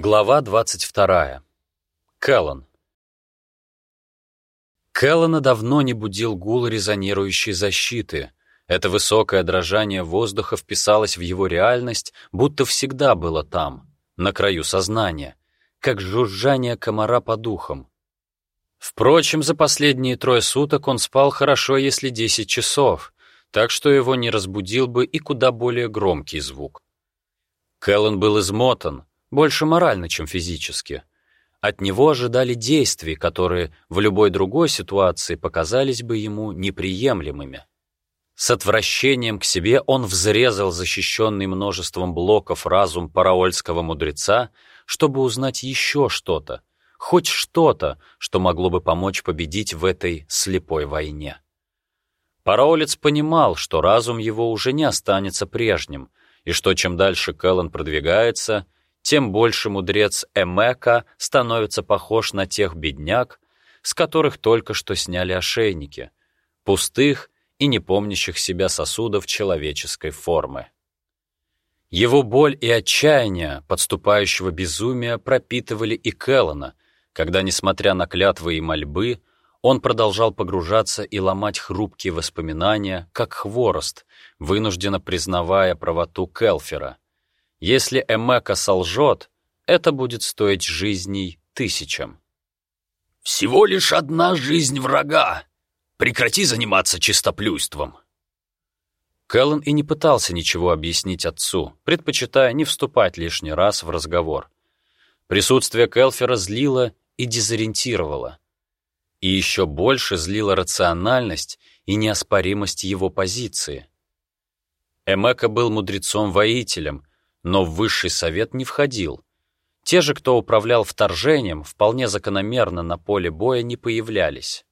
Глава 22. Кэллан. Кэллана давно не будил гул резонирующей защиты. Это высокое дрожание воздуха вписалось в его реальность, будто всегда было там, на краю сознания, как жужжание комара по духам. Впрочем, за последние трое суток он спал хорошо, если 10 часов, так что его не разбудил бы и куда более громкий звук. Кэллан был измотан, больше морально, чем физически. От него ожидали действий, которые в любой другой ситуации показались бы ему неприемлемыми. С отвращением к себе он взрезал защищенный множеством блоков разум параольского мудреца, чтобы узнать еще что-то, хоть что-то, что могло бы помочь победить в этой слепой войне. Параолец понимал, что разум его уже не останется прежним, и что чем дальше Кэллен продвигается — тем больше мудрец Эмека становится похож на тех бедняк, с которых только что сняли ошейники, пустых и не помнящих себя сосудов человеческой формы. Его боль и отчаяние подступающего безумия пропитывали и Келлана, когда, несмотря на клятвы и мольбы, он продолжал погружаться и ломать хрупкие воспоминания, как хворост, вынужденно признавая правоту Келфера — если Эмека солжет, это будет стоить жизней тысячам. «Всего лишь одна жизнь врага! Прекрати заниматься чистоплюйством!» Кэллен и не пытался ничего объяснить отцу, предпочитая не вступать лишний раз в разговор. Присутствие Келфера злило и дезориентировало. И еще больше злила рациональность и неоспоримость его позиции. Эмека был мудрецом-воителем, но в высший совет не входил. Те же, кто управлял вторжением, вполне закономерно на поле боя не появлялись.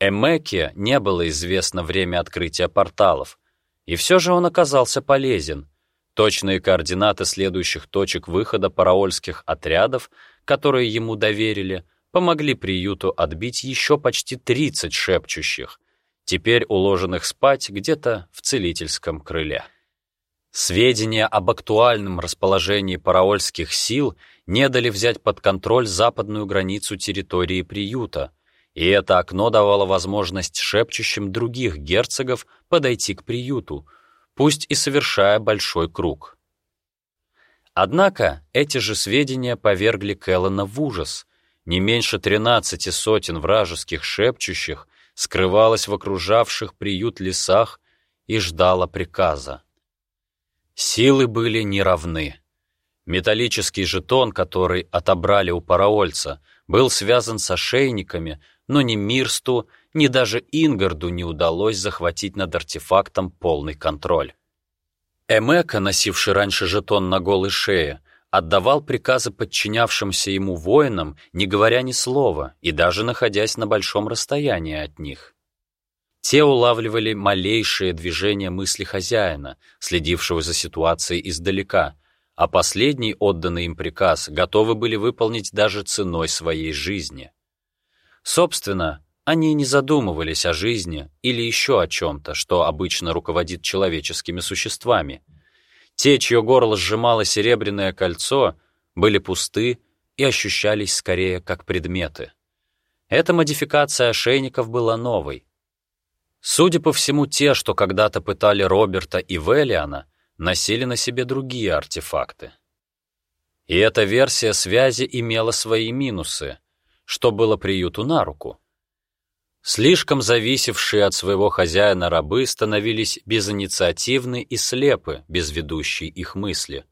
Эмеке не было известно время открытия порталов, и все же он оказался полезен. Точные координаты следующих точек выхода параольских отрядов, которые ему доверили, помогли приюту отбить еще почти 30 шепчущих, теперь уложенных спать где-то в целительском крыле. Сведения об актуальном расположении параольских сил не дали взять под контроль западную границу территории приюта, и это окно давало возможность шепчущим других герцогов подойти к приюту, пусть и совершая большой круг. Однако эти же сведения повергли Кэллона в ужас. Не меньше тринадцати сотен вражеских шепчущих скрывалось в окружавших приют лесах и ждало приказа. Силы были неравны. Металлический жетон, который отобрали у параольца, был связан с ошейниками, но ни Мирсту, ни даже Ингарду не удалось захватить над артефактом полный контроль. Эмека, носивший раньше жетон на голой шее, отдавал приказы подчинявшимся ему воинам, не говоря ни слова и даже находясь на большом расстоянии от них. Те улавливали малейшие движения мысли хозяина, следившего за ситуацией издалека, а последний отданный им приказ готовы были выполнить даже ценой своей жизни. Собственно, они не задумывались о жизни или еще о чем-то, что обычно руководит человеческими существами. Те, чье горло сжимало серебряное кольцо, были пусты и ощущались скорее как предметы. Эта модификация ошейников была новой, Судя по всему, те, что когда-то пытали Роберта и Велиана, носили на себе другие артефакты. И эта версия связи имела свои минусы, что было приюту на руку. Слишком зависевшие от своего хозяина рабы становились безинициативны и слепы, без ведущей их мысли.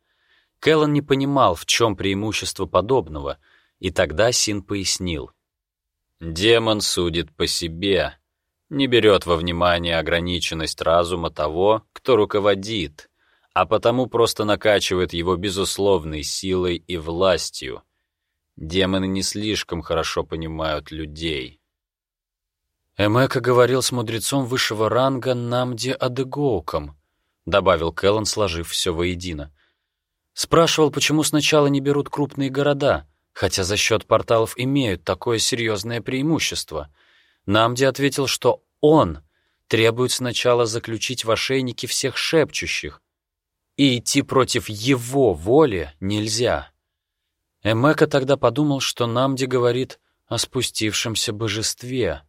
Кэллен не понимал, в чем преимущество подобного, и тогда Син пояснил. «Демон судит по себе, не берет во внимание ограниченность разума того, кто руководит, а потому просто накачивает его безусловной силой и властью. Демоны не слишком хорошо понимают людей. «Эмека говорил с мудрецом высшего ранга Намди Адегоуком», добавил Кэллан, сложив все воедино. Спрашивал, почему сначала не берут крупные города, хотя за счет порталов имеют такое серьезное преимущество — Намди ответил, что он требует сначала заключить в ошейнике всех шепчущих, и идти против его воли нельзя. Эмека тогда подумал, что Намди говорит о спустившемся божестве.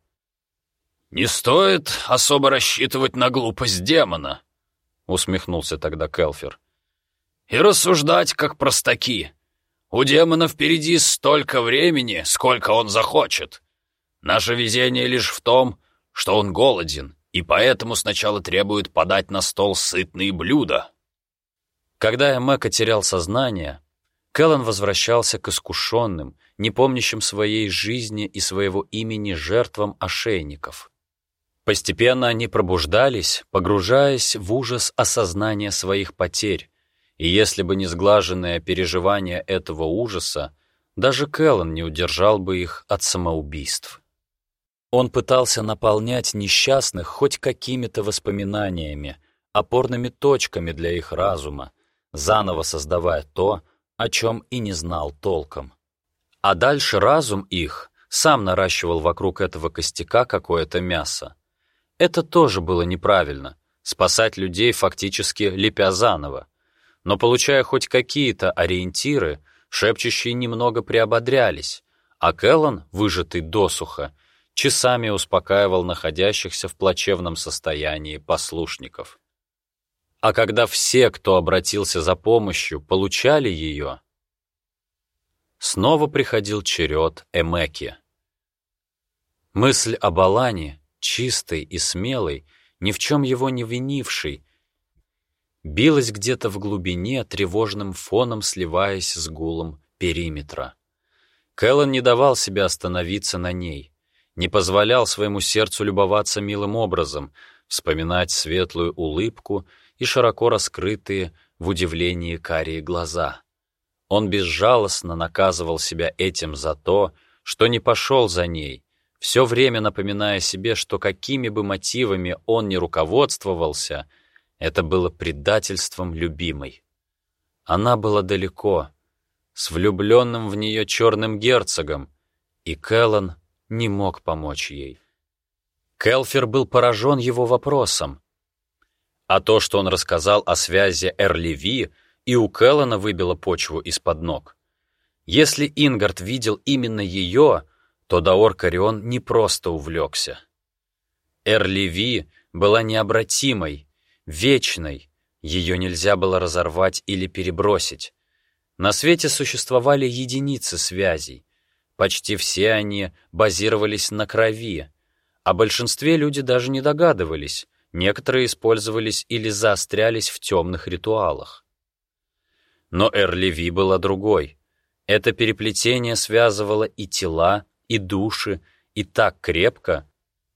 «Не стоит особо рассчитывать на глупость демона», — усмехнулся тогда Келфер. «И рассуждать, как простаки. У демона впереди столько времени, сколько он захочет. Наше везение лишь в том, что он голоден, и поэтому сначала требует подать на стол сытные блюда». Когда Эмека терял сознание, Кэллен возвращался к искушенным, не помнящим своей жизни и своего имени жертвам ошейников. Постепенно они пробуждались, погружаясь в ужас осознания своих потерь, и если бы не сглаженное переживание этого ужаса, даже Кэллен не удержал бы их от самоубийств. Он пытался наполнять несчастных хоть какими-то воспоминаниями, опорными точками для их разума, заново создавая то, о чем и не знал толком. А дальше разум их сам наращивал вокруг этого костяка какое-то мясо. Это тоже было неправильно — спасать людей, фактически лепя заново. Но получая хоть какие-то ориентиры, шепчущие немного приободрялись, а Кэллон, выжатый досуха, часами успокаивал находящихся в плачевном состоянии послушников. А когда все, кто обратился за помощью, получали ее, снова приходил черед Эмеки. Мысль об Алане, чистой и смелой, ни в чем его не винившей, билась где-то в глубине, тревожным фоном сливаясь с гулом периметра. Кэллен не давал себе остановиться на ней, не позволял своему сердцу любоваться милым образом, вспоминать светлую улыбку — и широко раскрытые в удивлении карие глаза. Он безжалостно наказывал себя этим за то, что не пошел за ней, все время напоминая себе, что какими бы мотивами он ни руководствовался, это было предательством любимой. Она была далеко, с влюбленным в нее черным герцогом, и Кэллон не мог помочь ей. Келфер был поражен его вопросом, а то, что он рассказал о связи Эрливи, и у Келлана выбило почву из-под ног. Если Ингард видел именно ее, то Даор Карион не просто увлекся. Эрливи была необратимой, вечной, ее нельзя было разорвать или перебросить. На свете существовали единицы связей. Почти все они базировались на крови. О большинстве люди даже не догадывались, Некоторые использовались или заострялись в темных ритуалах. Но Эрливи была другой. Это переплетение связывало и тела, и души, и так крепко,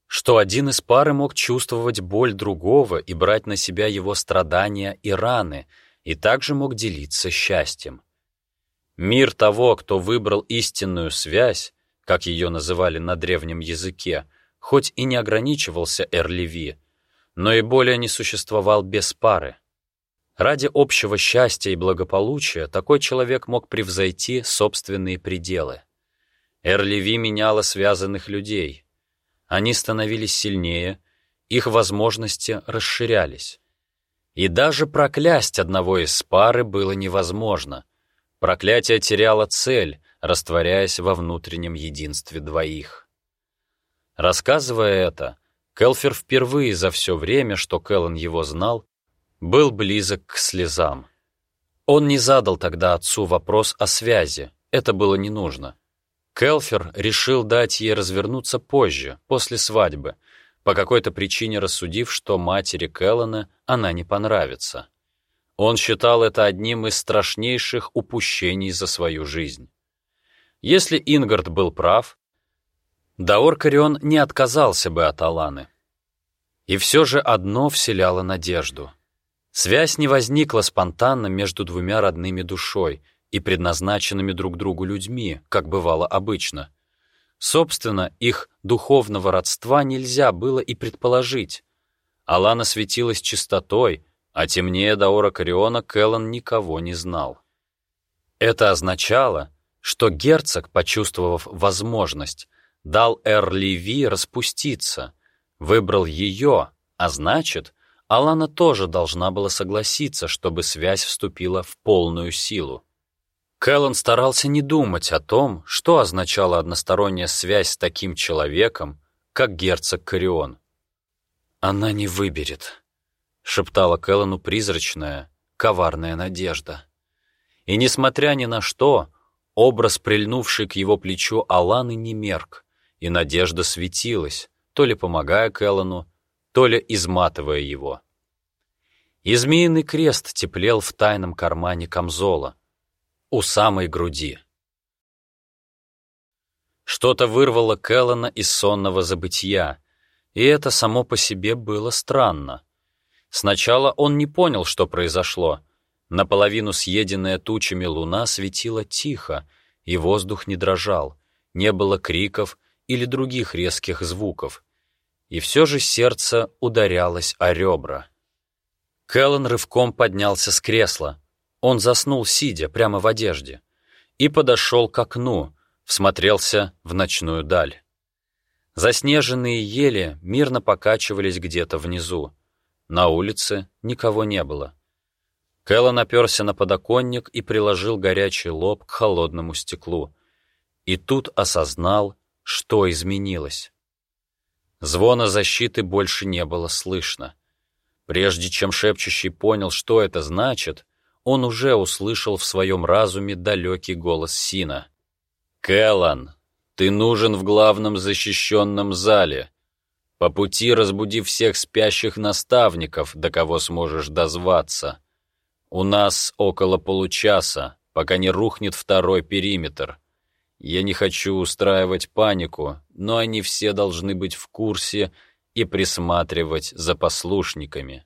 что один из пары мог чувствовать боль другого и брать на себя его страдания и раны, и также мог делиться счастьем. Мир того, кто выбрал истинную связь, как ее называли на древнем языке, хоть и не ограничивался Эрливи, но и более не существовал без пары. Ради общего счастья и благополучия такой человек мог превзойти собственные пределы. Эрливи меняла связанных людей. Они становились сильнее, их возможности расширялись. И даже проклясть одного из пары было невозможно. Проклятие теряло цель, растворяясь во внутреннем единстве двоих. Рассказывая это, Келфер впервые за все время, что Кэллен его знал, был близок к слезам. Он не задал тогда отцу вопрос о связи, это было не нужно. Келфер решил дать ей развернуться позже, после свадьбы, по какой-то причине рассудив, что матери Кэллена она не понравится. Он считал это одним из страшнейших упущений за свою жизнь. Если Ингард был прав, Даор Карион не отказался бы от Аланы. И все же одно вселяло надежду. Связь не возникла спонтанно между двумя родными душой и предназначенными друг другу людьми, как бывало обычно. Собственно, их духовного родства нельзя было и предположить. Алана светилась чистотой, а темнее Даора Кариона Кэллан никого не знал. Это означало, что герцог, почувствовав возможность, дал Эр-Ливи распуститься — Выбрал ее, а значит, Алана тоже должна была согласиться, чтобы связь вступила в полную силу. Кэллен старался не думать о том, что означала односторонняя связь с таким человеком, как герцог Корион. «Она не выберет», — шептала Кэллену призрачная, коварная надежда. И, несмотря ни на что, образ, прильнувший к его плечу Аланы, не мерк, и надежда светилась, то ли помогая Кэллену, то ли изматывая его. И змеиный крест теплел в тайном кармане камзола, у самой груди. Что-то вырвало Кэллана из сонного забытия, и это само по себе было странно. Сначала он не понял, что произошло. Наполовину съеденная тучами луна светила тихо, и воздух не дрожал, не было криков или других резких звуков. И все же сердце ударялось о ребра. Кэллен рывком поднялся с кресла. Он заснул, сидя, прямо в одежде, и подошел к окну, всмотрелся в ночную даль. Заснеженные ели мирно покачивались где-то внизу. На улице никого не было. Кэллен оперся на подоконник и приложил горячий лоб к холодному стеклу. И тут осознал, что изменилось. Звона защиты больше не было слышно. Прежде чем шепчущий понял, что это значит, он уже услышал в своем разуме далекий голос Сина. «Кэллан, ты нужен в главном защищенном зале. По пути разбуди всех спящих наставников, до кого сможешь дозваться. У нас около получаса, пока не рухнет второй периметр. Я не хочу устраивать панику, но они все должны быть в курсе и присматривать за послушниками.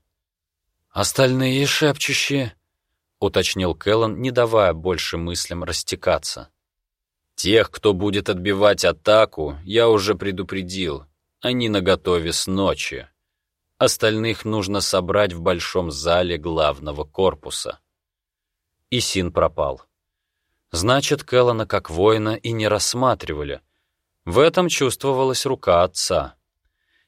«Остальные шепчущие», — уточнил Кэллен, не давая больше мыслям растекаться. «Тех, кто будет отбивать атаку, я уже предупредил. Они наготове с ночи. Остальных нужно собрать в большом зале главного корпуса». И Син пропал. Значит, Кэллана как воина и не рассматривали. В этом чувствовалась рука отца.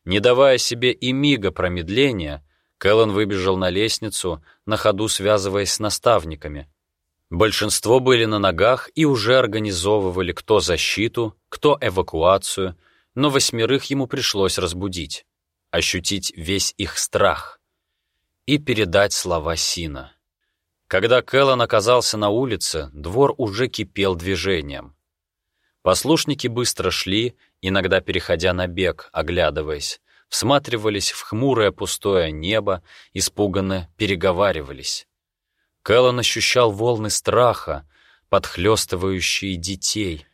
Не давая себе и мига промедления, Кэллан выбежал на лестницу, на ходу связываясь с наставниками. Большинство были на ногах и уже организовывали кто защиту, кто эвакуацию, но восьмерых ему пришлось разбудить, ощутить весь их страх и передать слова Сина. Когда Кэллан оказался на улице, двор уже кипел движением. Послушники быстро шли, иногда переходя на бег, оглядываясь, всматривались в хмурое пустое небо, испуганно переговаривались. Кэллан ощущал волны страха, подхлёстывающие детей,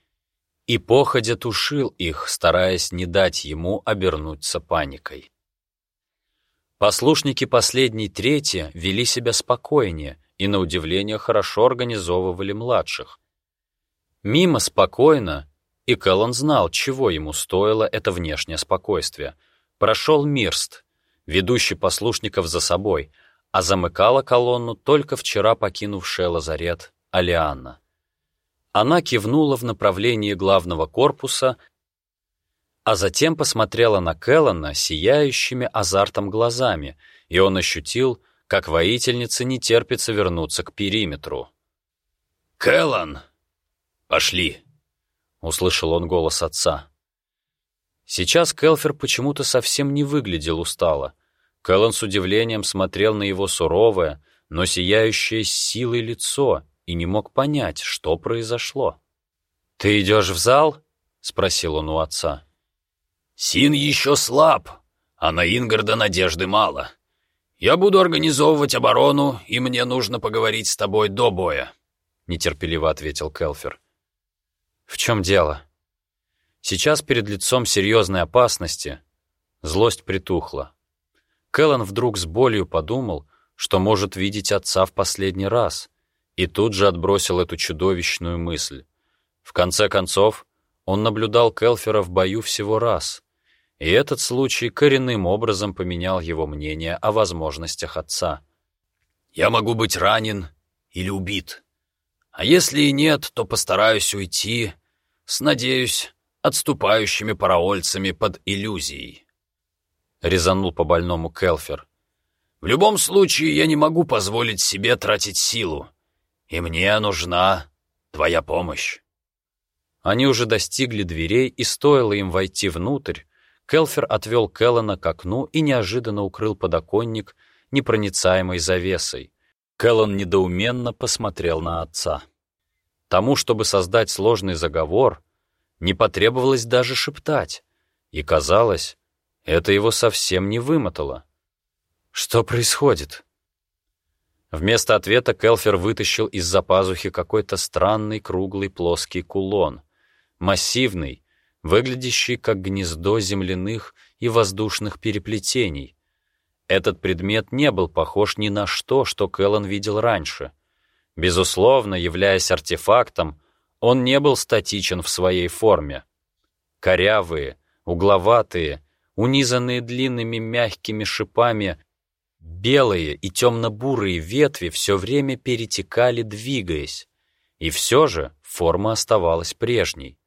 и походя тушил их, стараясь не дать ему обернуться паникой. Послушники последней трети вели себя спокойнее, и, на удивление, хорошо организовывали младших. Мимо спокойно, и Кэллон знал, чего ему стоило это внешнее спокойствие, прошел Мирст, ведущий послушников за собой, а замыкала колонну только вчера покинувшая лазарет Алианна. Она кивнула в направлении главного корпуса, а затем посмотрела на Кэллона сияющими азартом глазами, и он ощутил, как воительнице не терпится вернуться к периметру. «Кэллан, пошли!» — услышал он голос отца. Сейчас Келфер почему-то совсем не выглядел устало. Кэллан с удивлением смотрел на его суровое, но сияющее силой лицо и не мог понять, что произошло. «Ты идешь в зал?» — спросил он у отца. «Син еще слаб, а на Ингарда надежды мало. «Я буду организовывать оборону, и мне нужно поговорить с тобой до боя», — нетерпеливо ответил Келфер. «В чем дело?» Сейчас перед лицом серьезной опасности злость притухла. Кэллен вдруг с болью подумал, что может видеть отца в последний раз, и тут же отбросил эту чудовищную мысль. В конце концов, он наблюдал Келфера в бою всего раз, и этот случай коренным образом поменял его мнение о возможностях отца. «Я могу быть ранен или убит. А если и нет, то постараюсь уйти, с, надеюсь, отступающими параольцами под иллюзией», — резанул по больному Келфер. «В любом случае я не могу позволить себе тратить силу, и мне нужна твоя помощь». Они уже достигли дверей, и стоило им войти внутрь, Келфер отвел Келлана к окну и неожиданно укрыл подоконник непроницаемой завесой. Келлан недоуменно посмотрел на отца. Тому, чтобы создать сложный заговор, не потребовалось даже шептать, и, казалось, это его совсем не вымотало. «Что происходит?» Вместо ответа Келфер вытащил из-за пазухи какой-то странный круглый плоский кулон — массивный, выглядящий как гнездо земляных и воздушных переплетений. Этот предмет не был похож ни на что, что Кэллон видел раньше. Безусловно, являясь артефактом, он не был статичен в своей форме. Корявые, угловатые, унизанные длинными мягкими шипами, белые и темно-бурые ветви все время перетекали, двигаясь. И все же форма оставалась прежней.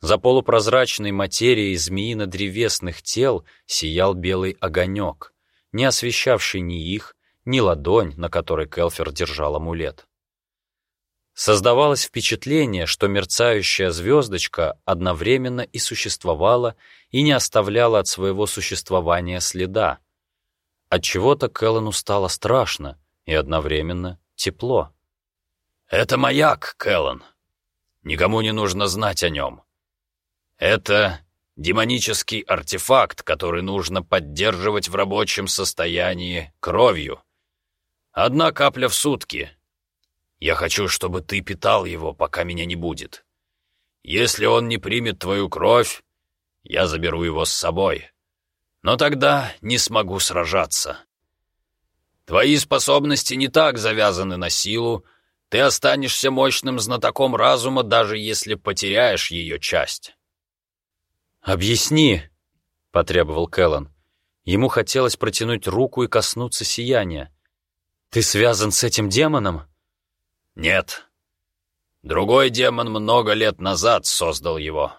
За полупрозрачной материей змеино-древесных тел сиял белый огонек, не освещавший ни их, ни ладонь, на которой Келфер держал амулет. Создавалось впечатление, что мерцающая звездочка одновременно и существовала, и не оставляла от своего существования следа. От чего-то Кэллену стало страшно и одновременно тепло. «Это маяк, Кэллен. Никому не нужно знать о нем. Это демонический артефакт, который нужно поддерживать в рабочем состоянии кровью. Одна капля в сутки. Я хочу, чтобы ты питал его, пока меня не будет. Если он не примет твою кровь, я заберу его с собой. Но тогда не смогу сражаться. Твои способности не так завязаны на силу, ты останешься мощным знатоком разума, даже если потеряешь ее часть. «Объясни», — потребовал Кэллан. Ему хотелось протянуть руку и коснуться сияния. «Ты связан с этим демоном?» «Нет. Другой демон много лет назад создал его».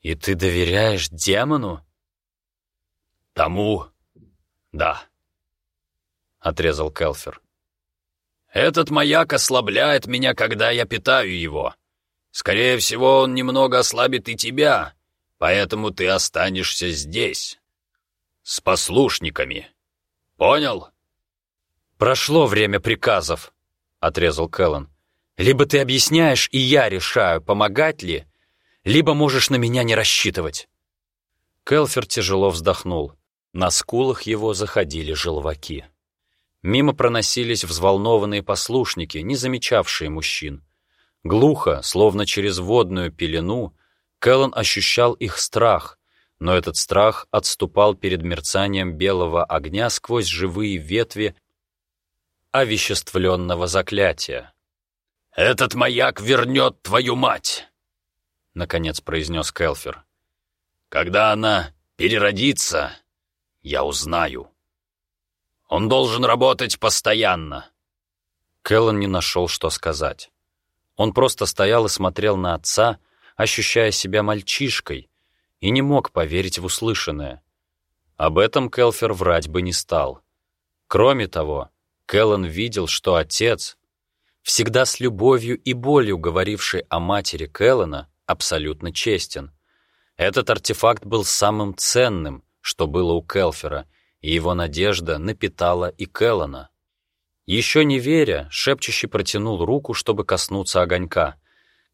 «И ты доверяешь демону?» «Тому, да», — отрезал Келфер. «Этот маяк ослабляет меня, когда я питаю его. Скорее всего, он немного ослабит и тебя, Поэтому ты останешься здесь. С послушниками. Понял? Прошло время приказов, отрезал Кэллен. Либо ты объясняешь, и я решаю, помогать ли, либо можешь на меня не рассчитывать. Келфер тяжело вздохнул. На скулах его заходили желваки. Мимо проносились взволнованные послушники, не замечавшие мужчин. Глухо, словно через водную пелену, Кэллон ощущал их страх, но этот страх отступал перед мерцанием белого огня сквозь живые ветви овеществленного заклятия. «Этот маяк вернет твою мать!» — наконец произнес Келфер. «Когда она переродится, я узнаю. Он должен работать постоянно». Кэллон не нашел, что сказать. Он просто стоял и смотрел на отца, ощущая себя мальчишкой, и не мог поверить в услышанное. Об этом Келфер врать бы не стал. Кроме того, Келлен видел, что отец, всегда с любовью и болью говоривший о матери Келлена, абсолютно честен. Этот артефакт был самым ценным, что было у Келфера, и его надежда напитала и Келлена. Еще не веря, шепчущий протянул руку, чтобы коснуться огонька,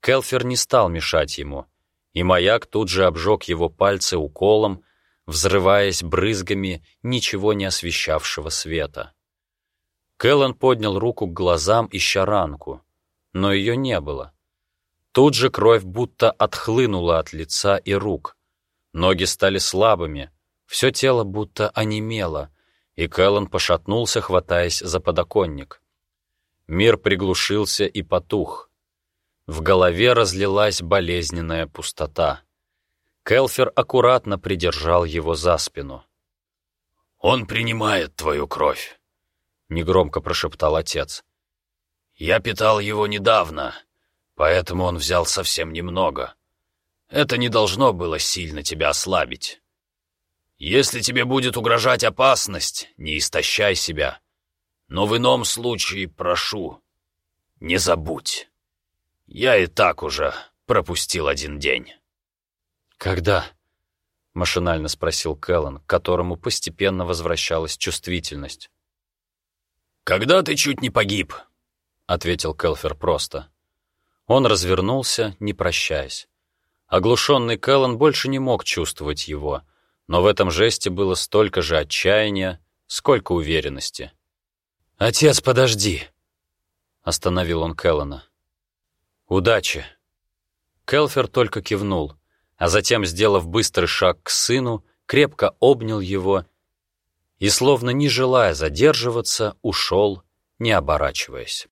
Келфер не стал мешать ему, и маяк тут же обжег его пальцы уколом, взрываясь брызгами ничего не освещавшего света. Кэллен поднял руку к глазам, ища ранку, но ее не было. Тут же кровь будто отхлынула от лица и рук. Ноги стали слабыми, все тело будто онемело, и Кэллен пошатнулся, хватаясь за подоконник. Мир приглушился и потух — в голове разлилась болезненная пустота. Келфер аккуратно придержал его за спину. «Он принимает твою кровь», — негромко прошептал отец. «Я питал его недавно, поэтому он взял совсем немного. Это не должно было сильно тебя ослабить. Если тебе будет угрожать опасность, не истощай себя. Но в ином случае прошу, не забудь». Я и так уже пропустил один день». «Когда?» — машинально спросил Кэллен, к которому постепенно возвращалась чувствительность. «Когда ты чуть не погиб», — ответил Келфер просто. Он развернулся, не прощаясь. Оглушенный Кэллен больше не мог чувствовать его, но в этом жесте было столько же отчаяния, сколько уверенности. «Отец, подожди!» — остановил он Кэллена. «Удачи!» Келфер только кивнул, а затем, сделав быстрый шаг к сыну, крепко обнял его и, словно не желая задерживаться, ушел, не оборачиваясь.